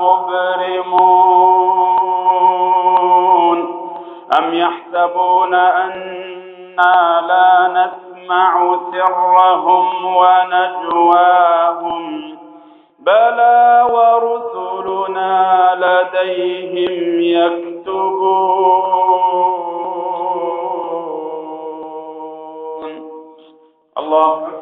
مبرمون. أم يحسبون أنا لا نسمع سرهم ونجواهم؟ بلى ورسلنا لديهم يكتبون. الله أكبر